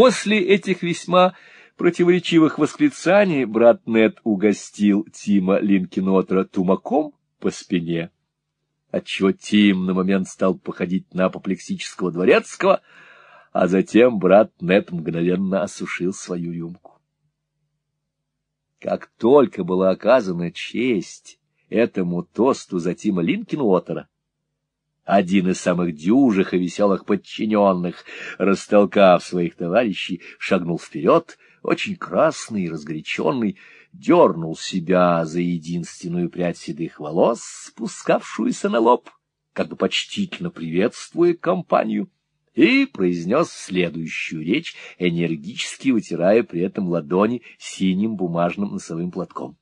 После этих весьма противоречивых восклицаний брат Нед угостил Тима Линкенотера тумаком по спине, отчего Тим на момент стал походить на апоплексического дворецкого, а затем брат Нед мгновенно осушил свою рюмку. Как только была оказана честь этому тосту за Тима Линкенуотера, один из самых дюжих и веселых подчиненных, растолкав своих товарищей, шагнул вперед, очень красный и разгоряченный, дернул себя за единственную прядь седых волос, спускавшуюся на лоб, как бы почтительно приветствуя компанию, и произнес следующую речь, энергически вытирая при этом ладони синим бумажным носовым платком.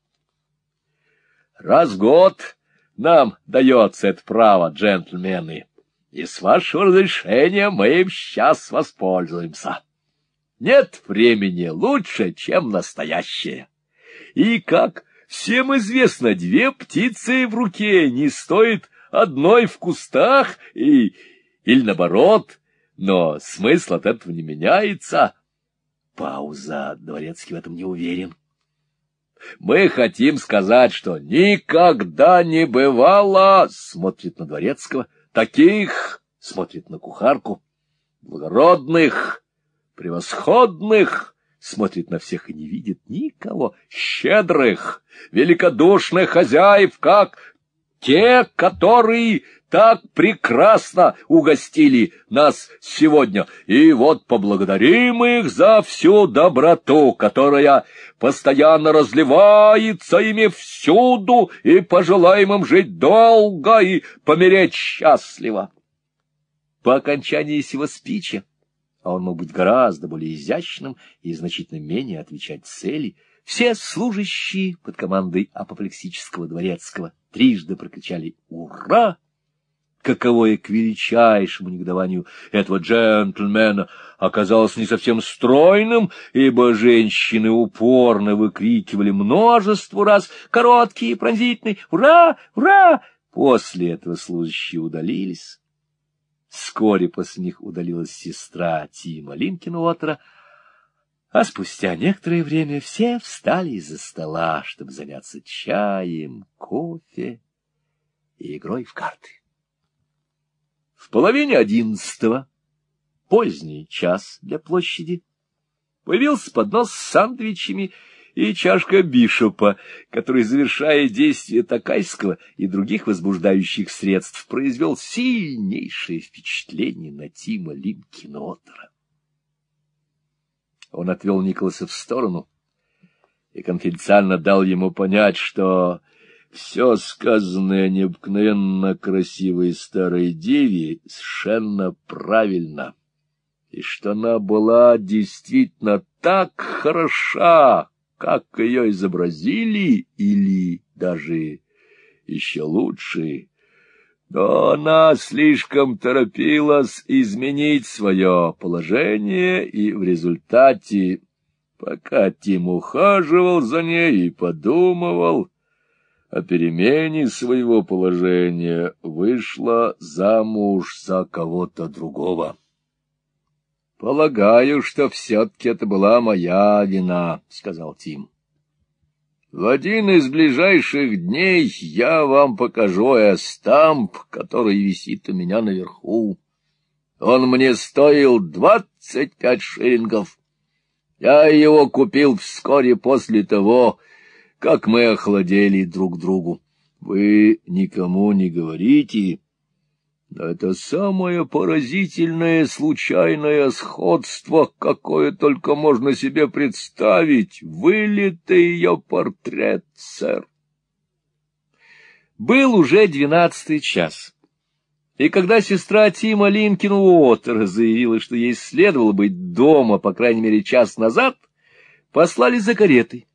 «Раз в год нам дается это право, джентльмены, и с вашего разрешения мы им сейчас воспользуемся. Нет времени лучше, чем настоящее. И, как всем известно, две птицы в руке не стоит одной в кустах и... или наоборот, но смысл от этого не меняется. Пауза. Дворецкий в этом не уверен. Мы хотим сказать, что никогда не бывало, смотрит на Дворецкого, таких, смотрит на кухарку, благородных, превосходных, смотрит на всех и не видит никого, щедрых, великодушных хозяев, как те, которые так прекрасно угостили нас сегодня, и вот поблагодарим их за всю доброту, которая постоянно разливается ими всюду, и пожелаем им жить долго и помереть счастливо. По окончании сего спича, а он мог быть гораздо более изящным и значительно менее отвечать цели, все служащие под командой апоплексического дворецкого трижды прокричали «Ура!» каковое к величайшему негодованию этого джентльмена оказалось не совсем стройным, ибо женщины упорно выкрикивали множество раз короткий и пронзительный «Ура! Ура!». После этого служащие удалились. Вскоре после них удалилась сестра Тима Линкенуотера, а спустя некоторое время все встали из-за стола, чтобы заняться чаем, кофе и игрой в карты. В половине одиннадцатого, поздний час для площади, появился поднос с сандвичами и чашка бишопа, который, завершая действие такайского и других возбуждающих средств, произвел сильнейшее впечатление на Тима Линкинотера. Он отвел Николаса в сторону и конфиденциально дал ему понять, что все сказанное необыкновенно красивой старой деве совершенно правильно, и что она была действительно так хороша, как ее изобразили, или даже еще лучше, но она слишком торопилась изменить свое положение, и в результате, пока Тим ухаживал за ней и подумывал, о перемене своего положения вышла замуж за кого-то другого. — Полагаю, что все-таки это была моя вина, — сказал Тим. — В один из ближайших дней я вам покажу эстамп, который висит у меня наверху. Он мне стоил двадцать пять шиллингов. Я его купил вскоре после того, как мы охладели друг другу. Вы никому не говорите, это самое поразительное случайное сходство, какое только можно себе представить. Вылитый ее портрет, сэр. Был уже двенадцатый час. И когда сестра Тима Линкин Уотер заявила, что ей следовало быть дома, по крайней мере, час назад, послали за каретой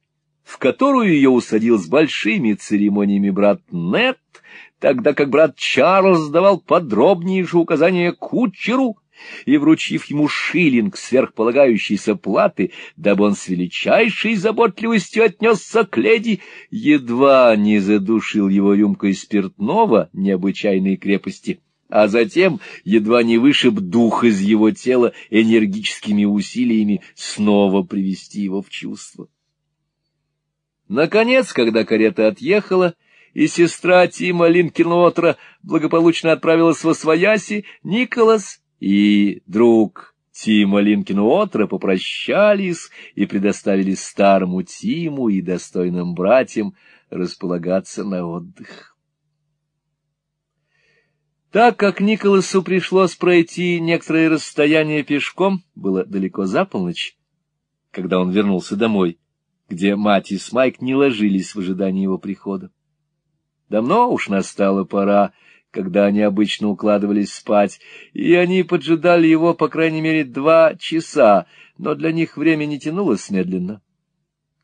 в которую ее усадил с большими церемониями брат Нет, тогда как брат Чарльз давал подробнейшие указания кучеру и, вручив ему шиллинг сверхполагающейся платы, дабы он с величайшей заботливостью отнесся к леди, едва не задушил его рюмкой спиртного необычайной крепости, а затем едва не вышиб дух из его тела энергическими усилиями снова привести его в чувство. Наконец, когда карета отъехала, и сестра Тима Линкенотра благополучно отправилась во Свояси, Николас и друг Тима Линкенотра попрощались и предоставили старому Тиму и достойным братьям располагаться на отдых. Так как Николасу пришлось пройти некоторое расстояние пешком, было далеко за полночь, когда он вернулся домой, где мать и Смайк не ложились в ожидании его прихода. Давно уж настала пора, когда они обычно укладывались спать, и они поджидали его, по крайней мере, два часа, но для них время не тянулось медленно.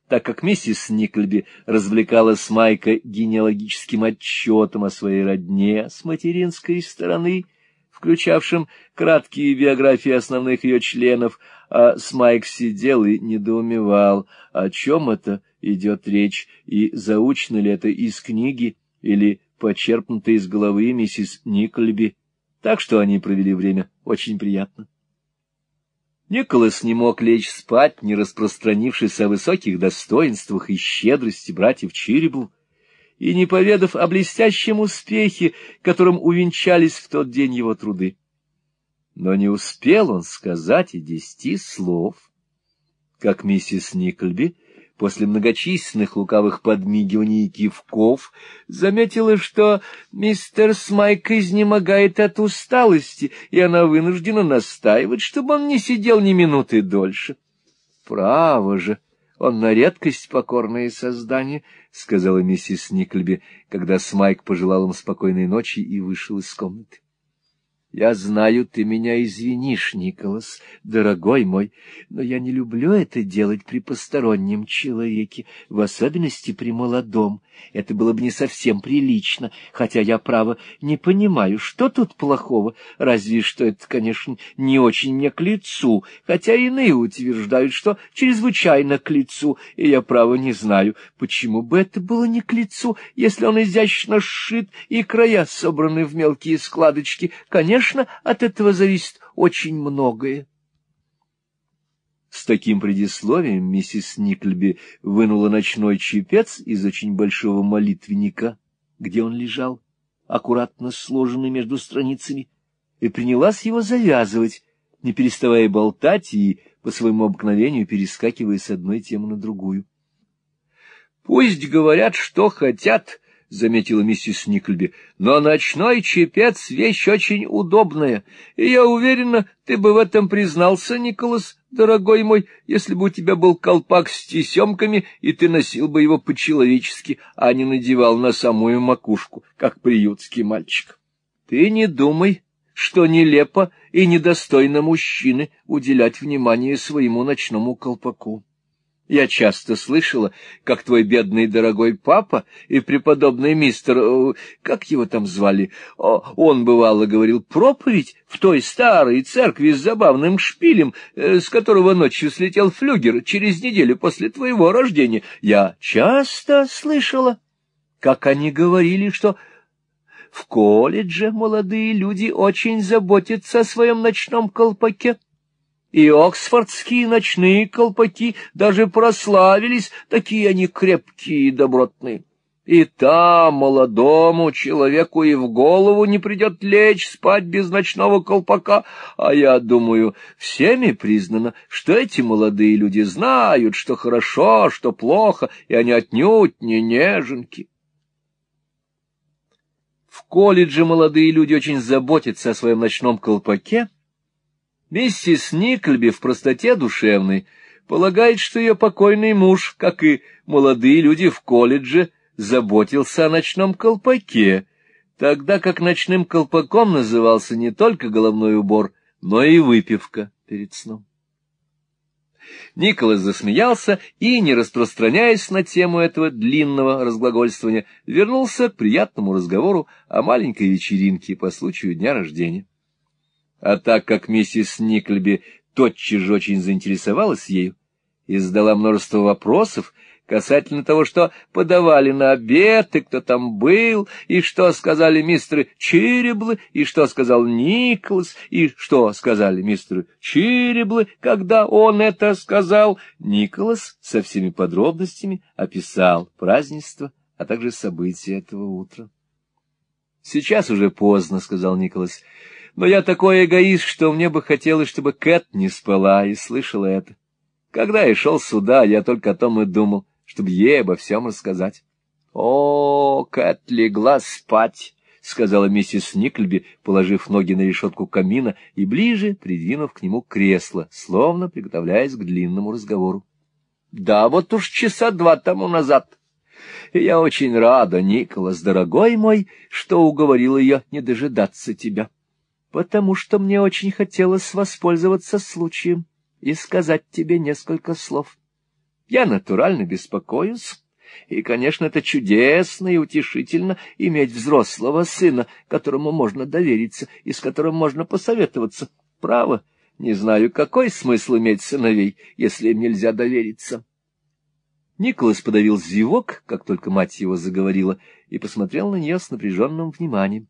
Так как миссис Никльби развлекалась Майка генеалогическим отчетом о своей родне с материнской стороны, включавшим краткие биографии основных ее членов, а Смайк сидел и недоумевал, о чем это идет речь, и заучено ли это из книги, или почерпнуто из головы миссис Никольби, так что они провели время очень приятно. Николас не мог лечь спать, не распространившись о высоких достоинствах и щедрости братьев Чирибл, и не поведав о блестящем успехе, которым увенчались в тот день его труды. Но не успел он сказать и десяти слов, как миссис Никольби после многочисленных лукавых подмигиваний и кивков, заметила, что мистер Смайк изнемогает от усталости, и она вынуждена настаивать, чтобы он не сидел ни минуты дольше. — Право же, он на редкость покорное создание, — сказала миссис Никльби, когда Смайк пожелал им спокойной ночи и вышел из комнаты. Я знаю, ты меня извинишь, Николас, дорогой мой, но я не люблю это делать при постороннем человеке, в особенности при молодом. Это было бы не совсем прилично, хотя я, право, не понимаю, что тут плохого, разве что это, конечно, не очень мне к лицу, хотя иные утверждают, что чрезвычайно к лицу, и я, право, не знаю, почему бы это было не к лицу, если он изящно сшит и края собраны в мелкие складочки, конечно, Конечно, от этого зависит очень многое. С таким предисловием миссис Никльби вынула ночной чепец из очень большого молитвенника, где он лежал, аккуратно сложенный между страницами, и принялась его завязывать, не переставая болтать и по своему обыкновению перескакивая с одной темы на другую. — Пусть говорят, что хотят, — заметила миссис Никльби, — но ночной чепец — вещь очень удобная, и я уверена, ты бы в этом признался, Николас, дорогой мой, если бы у тебя был колпак с тесемками, и ты носил бы его по-человечески, а не надевал на самую макушку, как приютский мальчик. Ты не думай, что нелепо и недостойно мужчины уделять внимание своему ночному колпаку. Я часто слышала, как твой бедный дорогой папа и преподобный мистер, э, как его там звали, он, бывало, говорил проповедь в той старой церкви с забавным шпилем, э, с которого ночью слетел флюгер через неделю после твоего рождения. Я часто слышала, как они говорили, что в колледже молодые люди очень заботятся о своем ночном колпаке и оксфордские ночные колпаки даже прославились, такие они крепкие и добротные. И там молодому человеку и в голову не придет лечь спать без ночного колпака, а я думаю, всеми признано, что эти молодые люди знают, что хорошо, что плохо, и они отнюдь не неженки. В колледже молодые люди очень заботятся о своем ночном колпаке, Миссис Никльби в простоте душевной полагает, что ее покойный муж, как и молодые люди в колледже, заботился о ночном колпаке, тогда как ночным колпаком назывался не только головной убор, но и выпивка перед сном. Николас засмеялся и, не распространяясь на тему этого длинного разглагольствования, вернулся к приятному разговору о маленькой вечеринке по случаю дня рождения. А так как миссис Никльби тотчас же очень заинтересовалась ею и задала множество вопросов, касательно того, что подавали на обед, и кто там был, и что сказали мистеры Череблы, и что сказал Николас, и что сказали мистеры Череблы, когда он это сказал. Николас со всеми подробностями описал празднество, а также события этого утра. — Сейчас уже поздно, — сказал Николас, — но я такой эгоист, что мне бы хотелось, чтобы Кэт не спала и слышала это. Когда я шел сюда, я только о том и думал чтобы ей обо всем рассказать. — О, Кэт легла спать, — сказала миссис Никльби, положив ноги на решетку камина и ближе придвинув к нему кресло, словно приготовляясь к длинному разговору. — Да, вот уж часа два тому назад. И я очень рада, Николас, дорогой мой, что уговорила ее не дожидаться тебя, потому что мне очень хотелось воспользоваться случаем и сказать тебе несколько слов. Я натурально беспокоюсь, и, конечно, это чудесно и утешительно иметь взрослого сына, которому можно довериться и с которым можно посоветоваться. Право, не знаю, какой смысл иметь сыновей, если им нельзя довериться. Николас подавил зевок, как только мать его заговорила, и посмотрел на нее с напряженным вниманием.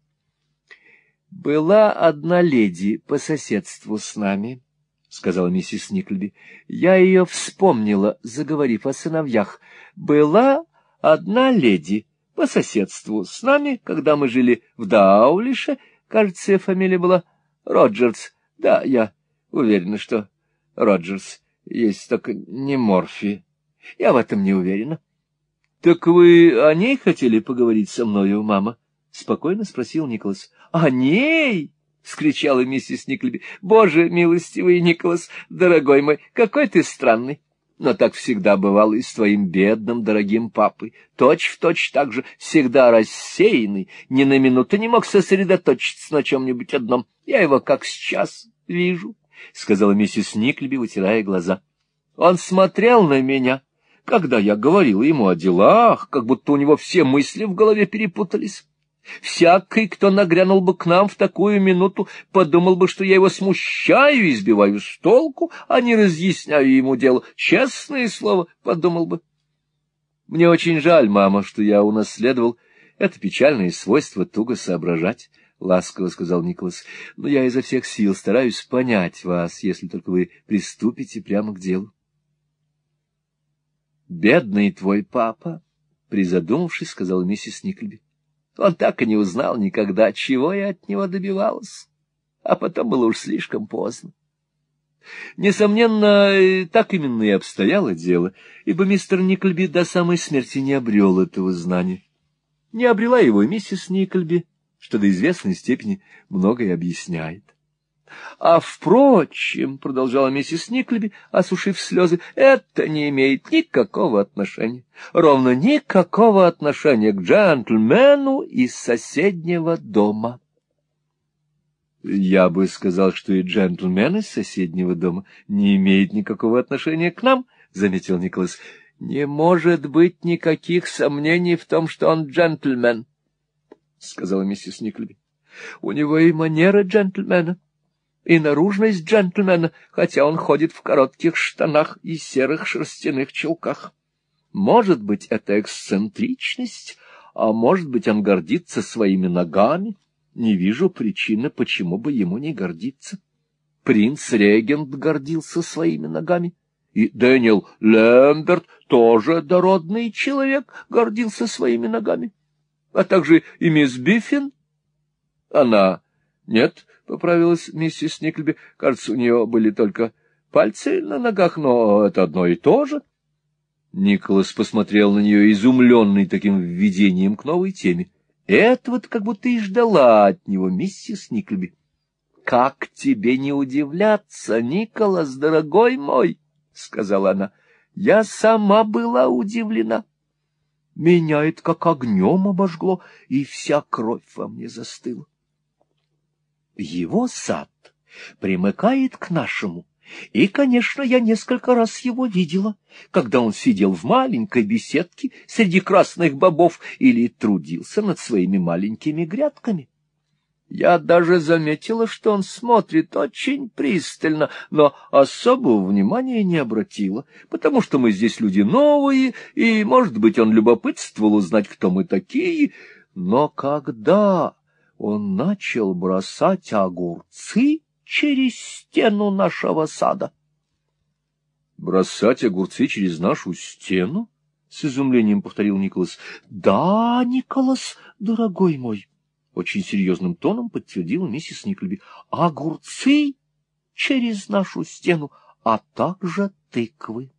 «Была одна леди по соседству с нами». — сказала миссис Никльби. — Я ее вспомнила, заговорив о сыновьях. Была одна леди по соседству с нами, когда мы жили в Даулише. Кажется, фамилия была Роджерс. Да, я уверена, что Роджерс. Есть только не Морфи. Я в этом не уверена. — Так вы о ней хотели поговорить со мною, мама? — спокойно спросил Николас. — О ней? — вскричала миссис Никлеби. — Боже, милостивый Николас, дорогой мой, какой ты странный! Но так всегда бывало и с твоим бедным, дорогим папой. Точь в точь так же, всегда рассеянный, ни на минуту не мог сосредоточиться на чем-нибудь одном. Я его как сейчас вижу, — сказала миссис Никлеби, вытирая глаза. Он смотрел на меня, когда я говорила ему о делах, как будто у него все мысли в голове перепутались. Всякий, кто нагрянул бы к нам в такую минуту, подумал бы, что я его смущаю и избиваю с толку, а не разъясняю ему дело. Честное слово, подумал бы. Мне очень жаль, мама, что я унаследовал это печальное свойство туго соображать, — ласково сказал Николас. — Но я изо всех сил стараюсь понять вас, если только вы приступите прямо к делу. — Бедный твой папа, — призадумавшись, сказала миссис Никльби. Он так и не узнал никогда, чего я от него добивалась. А потом было уж слишком поздно. Несомненно, так именно и обстояло дело, ибо мистер Никольби до самой смерти не обрел этого знания. Не обрела его миссис Никольби, что до известной степени многое объясняет. — А, впрочем, — продолжала миссис Никлеби, осушив слезы, — это не имеет никакого отношения, ровно никакого отношения к джентльмену из соседнего дома. — Я бы сказал, что и джентльмен из соседнего дома не имеет никакого отношения к нам, — заметил Николас. — Не может быть никаких сомнений в том, что он джентльмен, — сказала миссис Никлеби. — У него и манера джентльмена. — и наружность джентльмена, хотя он ходит в коротких штанах и серых шерстяных чулках. Может быть, это эксцентричность, а может быть, он гордится своими ногами. Не вижу причины, почему бы ему не гордиться. Принц-регент гордился своими ногами, и Дэниел Лэмберт, тоже дородный человек, гордился своими ногами. А также и мисс Биффин. Она... Нет, поправилась миссис Никльби. Кажется, у нее были только пальцы на ногах, но это одно и то же. Николас посмотрел на нее, изумленный таким введением к новой теме. Этого-то как будто и ждала от него миссис Никльби. — Как тебе не удивляться, Николас, дорогой мой, — сказала она. — Я сама была удивлена. Меня это как огнем обожгло, и вся кровь во мне застыла. Его сад примыкает к нашему, и, конечно, я несколько раз его видела, когда он сидел в маленькой беседке среди красных бобов или трудился над своими маленькими грядками. Я даже заметила, что он смотрит очень пристально, но особого внимания не обратила, потому что мы здесь люди новые, и, может быть, он любопытствовал узнать, кто мы такие. Но когда он начал бросать огурцы через стену нашего сада... — Бросать огурцы через нашу стену? — с изумлением повторил Николас. — Да, Николас, дорогой мой. — очень серьезным тоном подтвердила миссис Никлеби. — Огурцы через нашу стену, а также тыквы.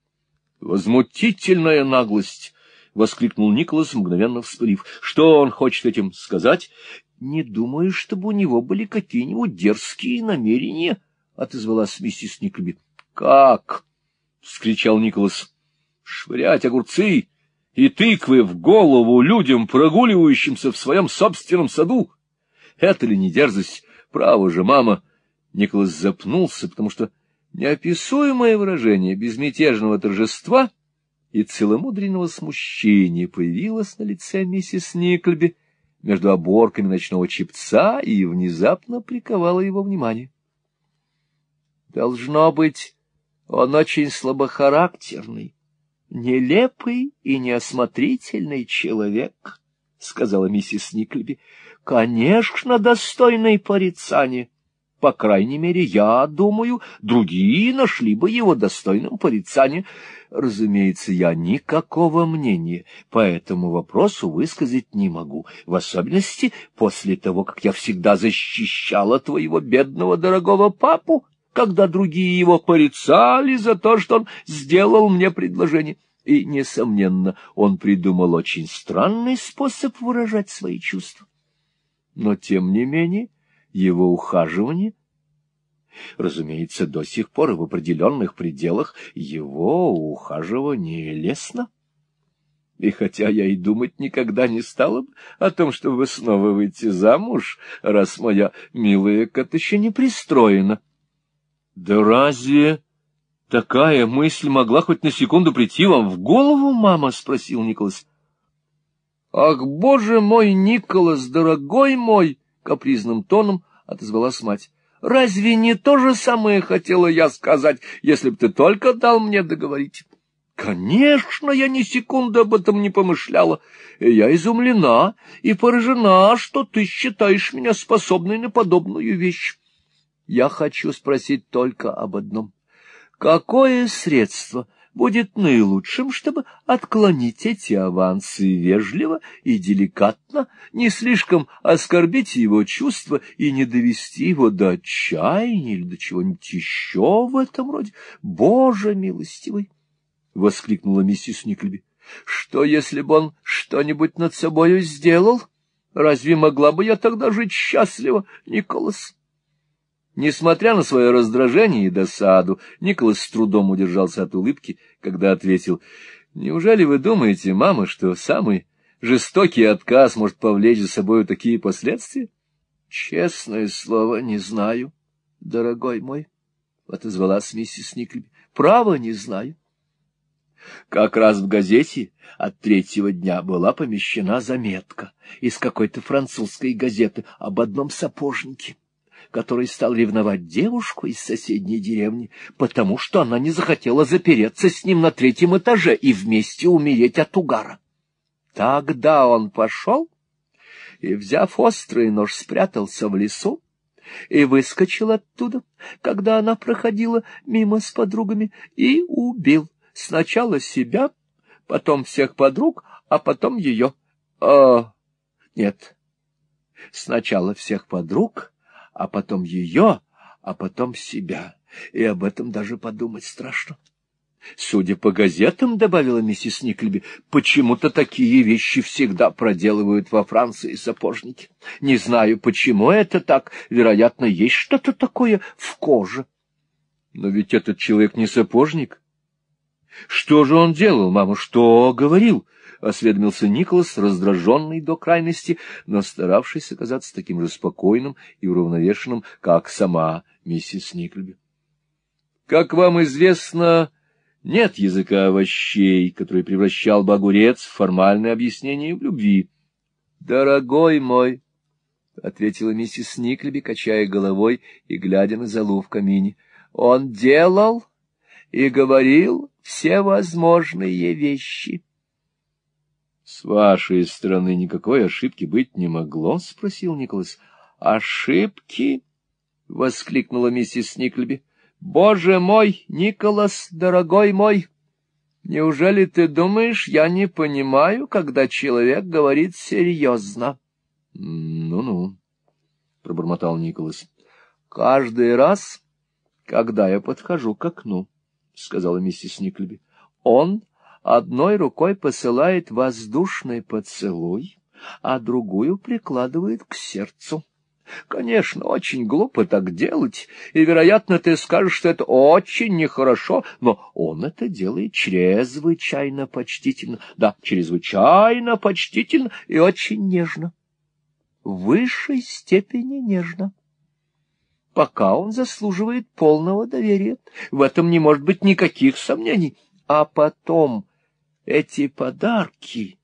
— Возмутительная наглость! — воскликнул Николас, мгновенно вспылив. — Что он хочет этим сказать? — Не думаю, чтобы у него были какие-нибудь дерзкие намерения, — отозвалась миссис Никлеби. — Как? — вскричал Николас. — Швырять огурцы и тыквы в голову людям, прогуливающимся в своем собственном саду. Это ли не дерзость? Право же, мама! Николас запнулся, потому что неописуемое выражение безмятежного торжества и целомудренного смущения появилось на лице миссис Никльби между оборками ночного чепца и внезапно приковало его внимание. Должно быть, он очень слабохарактерный, нелепый и неосмотрительный человек, — сказала миссис Никлеби, — конечно, достойный порицания. По крайней мере, я думаю, другие нашли бы его достойным порицания. Разумеется, я никакого мнения по этому вопросу высказать не могу, в особенности после того, как я всегда защищала твоего бедного дорогого папу когда другие его порицали за то, что он сделал мне предложение. И, несомненно, он придумал очень странный способ выражать свои чувства. Но, тем не менее, его ухаживание, разумеется, до сих пор в определенных пределах, его ухаживание лестно. И хотя я и думать никогда не стала бы о том, чтобы снова выйти замуж, раз моя милая кот еще не пристроена, да разве такая мысль могла хоть на секунду прийти вам в голову, мама? — спросил Николас. — Ах, боже мой, Николас, дорогой мой! — капризным тоном отозвалась мать. — Разве не то же самое хотела я сказать, если б ты только дал мне договорить? Конечно, я ни секунды об этом не помышляла, я изумлена и поражена, что ты считаешь меня способной на подобную вещь. Я хочу спросить только об одном. Какое средство будет наилучшим, чтобы отклонить эти авансы вежливо и деликатно, не слишком оскорбить его чувства и не довести его до отчаяния или до чего-нибудь еще в этом роде? Боже милостивый! — воскликнула миссис Никлеби. — Что, если бы он что-нибудь над собою сделал? Разве могла бы я тогда жить счастливо, Николас? Несмотря на свое раздражение и досаду, Николас с трудом удержался от улыбки, когда ответил, «Неужели вы думаете, мама, что самый жестокий отказ может повлечь за собой такие последствия?» «Честное слово, не знаю, дорогой мой», — отозвалась миссис Никлеби. «Право не знаю». Как раз в газете от третьего дня была помещена заметка из какой-то французской газеты об одном сапожнике который стал ревновать девушку из соседней деревни, потому что она не захотела запереться с ним на третьем этаже и вместе умереть от угара. Тогда он пошел и, взяв острый нож, спрятался в лесу и выскочил оттуда, когда она проходила мимо с подругами, и убил сначала себя, потом всех подруг, а потом ее. О, нет, сначала всех подруг, а потом ее, а потом себя. И об этом даже подумать страшно. Судя по газетам, — добавила миссис Никлеби, — почему-то такие вещи всегда проделывают во Франции сапожники. Не знаю, почему это так. Вероятно, есть что-то такое в коже. Но ведь этот человек не сапожник. Что же он делал, мама? Что говорил? — осведомился Николас, раздраженный до крайности, но старавшийся казаться таким же спокойным и уравновешенным, как сама миссис Никлеби. — Как вам известно, нет языка овощей, который превращал бы огурец в формальное объяснение в любви. — Дорогой мой, — ответила миссис Никлеби, качая головой и глядя на залу в камине. — Он делал и говорил все возможные вещи. — С вашей стороны никакой ошибки быть не могло? — спросил Николас. — Ошибки? — воскликнула миссис Никлеби. — Боже мой, Николас, дорогой мой! Неужели ты думаешь, я не понимаю, когда человек говорит серьезно? Ну — пробормотал Николас. — Каждый раз, когда я подхожу к окну, — сказала миссис Никлеби, — он одной рукой посылает воздушный поцелуй, а другую прикладывает к сердцу. Конечно, очень глупо так делать, и, вероятно, ты скажешь, что это очень нехорошо, но он это делает чрезвычайно почтительно, да, чрезвычайно почтительно и очень нежно в высшей степени нежно. Пока он заслуживает полного доверия, в этом не может быть никаких сомнений. А потом эти подарки,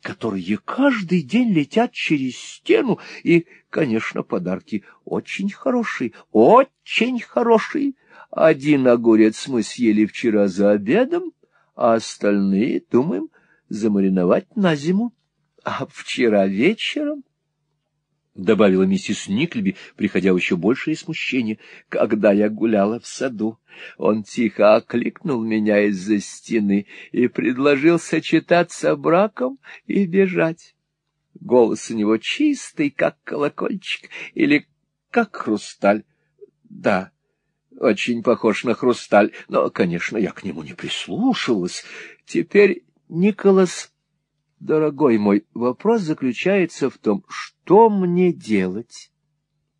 которые каждый день летят через стену, и, конечно, подарки очень хорошие, очень хорошие. Один огурец мы съели вчера за обедом, а остальные, думаем, замариновать на зиму. А вчера вечером — добавила миссис Никлеби, приходя в еще большее смущение, — когда я гуляла в саду. Он тихо окликнул меня из-за стены и предложил сочетаться браком и бежать. Голос у него чистый, как колокольчик, или как хрусталь. Да, очень похож на хрусталь, но, конечно, я к нему не прислушалась. Теперь Николас Дорогой мой, вопрос заключается в том, что мне делать?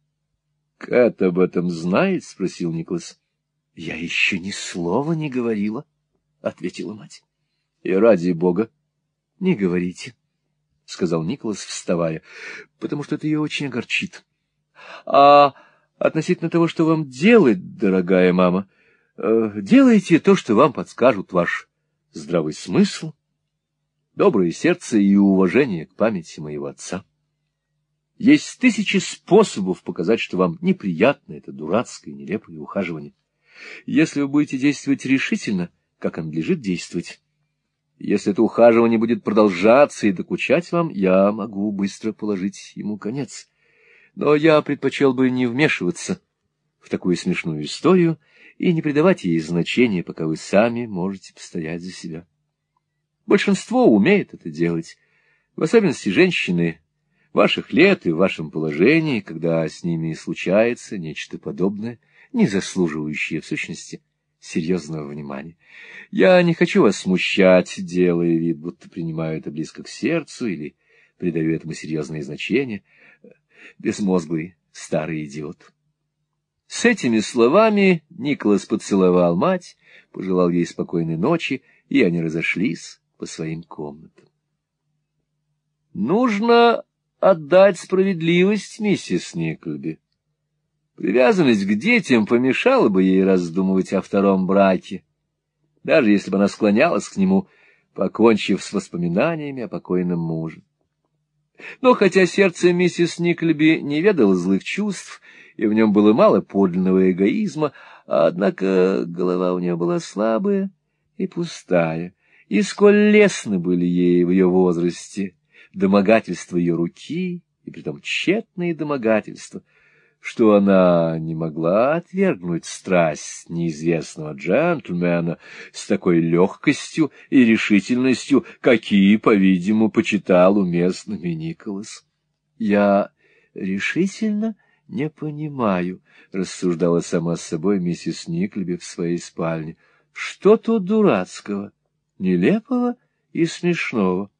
— Кэт об этом знает? — спросил Николас. — Я еще ни слова не говорила, — ответила мать. — И ради бога, не говорите, — сказал Николас, вставая, — потому что это ее очень огорчит. — А относительно того, что вам делать, дорогая мама, э, делайте то, что вам подскажут ваш здравый смысл — доброе сердце и уважение к памяти моего отца. Есть тысячи способов показать, что вам неприятно это дурацкое, нелепое ухаживание. Если вы будете действовать решительно, как оно надлежит действовать, если это ухаживание будет продолжаться и докучать вам, я могу быстро положить ему конец. Но я предпочел бы не вмешиваться в такую смешную историю и не придавать ей значения, пока вы сами можете постоять за себя. Большинство умеет это делать, в особенности женщины ваших лет и в вашем положении, когда с ними случается нечто подобное, не заслуживающее, в сущности, серьезного внимания. Я не хочу вас смущать, делая вид, будто принимаю это близко к сердцу или придаю этому серьезное значение. Безмозглый старый идиот. С этими словами Николас поцеловал мать, пожелал ей спокойной ночи, и они разошлись по своим комнатам. Нужно отдать справедливость миссис Никлби. Привязанность к детям помешала бы ей раздумывать о втором браке, даже если бы она склонялась к нему, покончив с воспоминаниями о покойном муже. Но хотя сердце миссис Никлеби не ведало злых чувств, и в нем было мало подлинного эгоизма, однако голова у нее была слабая и пустая, и сколь лестны были ей в ее возрасте домогательства ее руки, и притом тщетные домогательства, что она не могла отвергнуть страсть неизвестного джентльмена с такой легкостью и решительностью, какие, по-видимому, почитал уместными Николас. — Я решительно не понимаю, — рассуждала сама с собой миссис Никлеби в своей спальне. — Что тут дурацкого? — нелепого и смешного.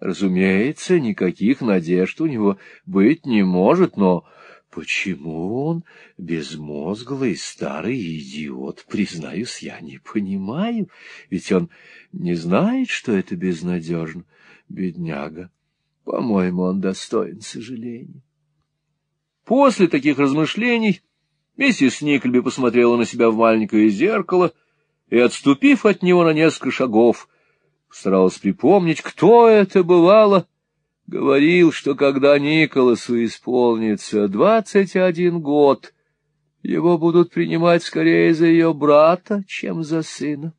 Разумеется, никаких надежд у него быть не может, но почему он безмозглый старый идиот, признаюсь, я не понимаю, ведь он не знает, что это безнадежно, бедняга. По-моему, он достоин сожаления. После таких размышлений миссис Никльби посмотрела на себя в маленькое зеркало — и, отступив от него на несколько шагов, старалась припомнить, кто это бывало, говорил, что когда Николасу исполнится двадцать один год, его будут принимать скорее за ее брата, чем за сына.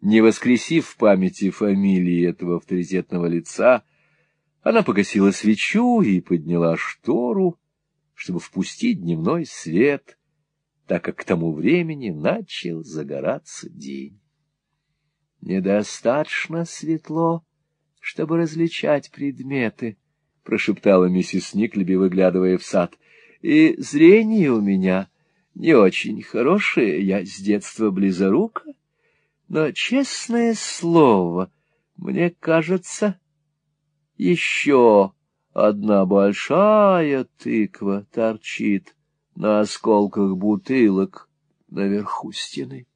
Не воскресив в памяти фамилии этого авторитетного лица, она погасила свечу и подняла штору, чтобы впустить дневной свет, так как к тому времени начал загораться день. Недостаточно светло, чтобы различать предметы, — прошептала миссис Никлеби, выглядывая в сад. — И зрение у меня не очень хорошее, я с детства близорука, но, честное слово, мне кажется, еще одна большая тыква торчит на осколках бутылок наверху стены.